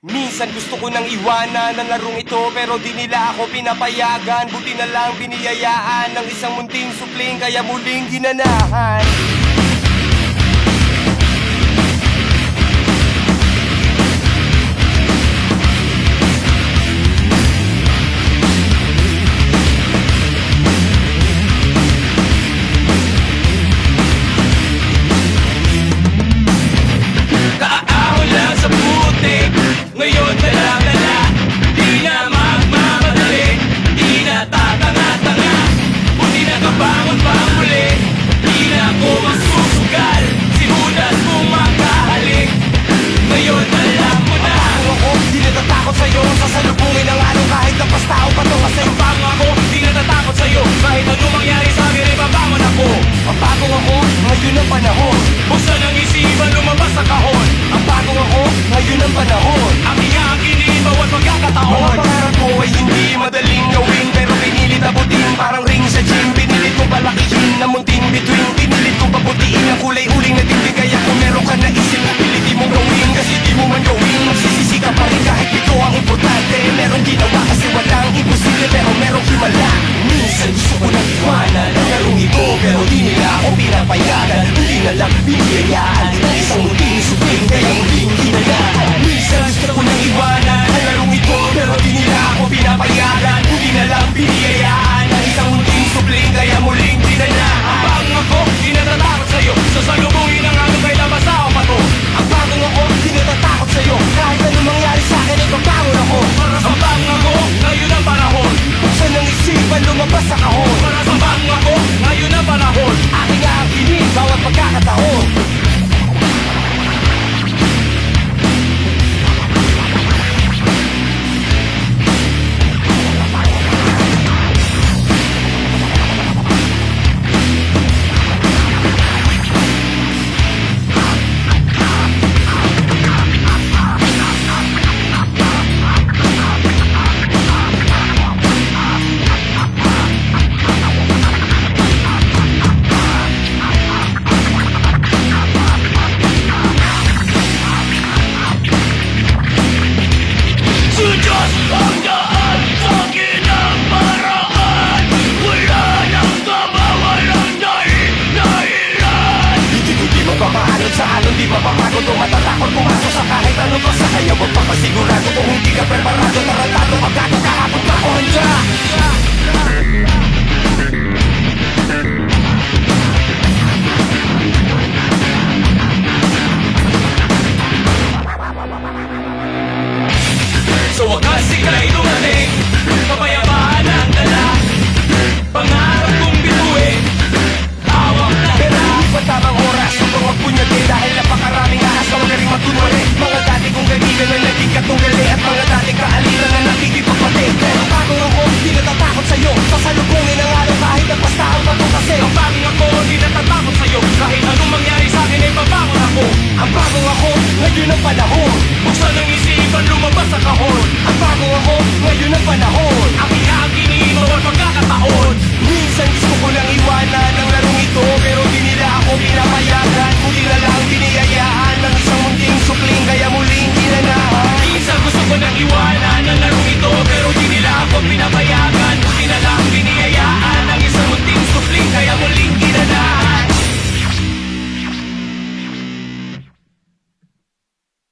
Minsan gusto ko nang iwanan ang larong ito Pero di nila ako pinapayagan. Buti na lang biniyayaan Ng isang munting supling Kaya muling ginanahan. Buksan ang isipan, lumabas sa kahon. At bago ako, ngayon ang panahon. Ang ihang kinibaw at pagkakataon. Minsan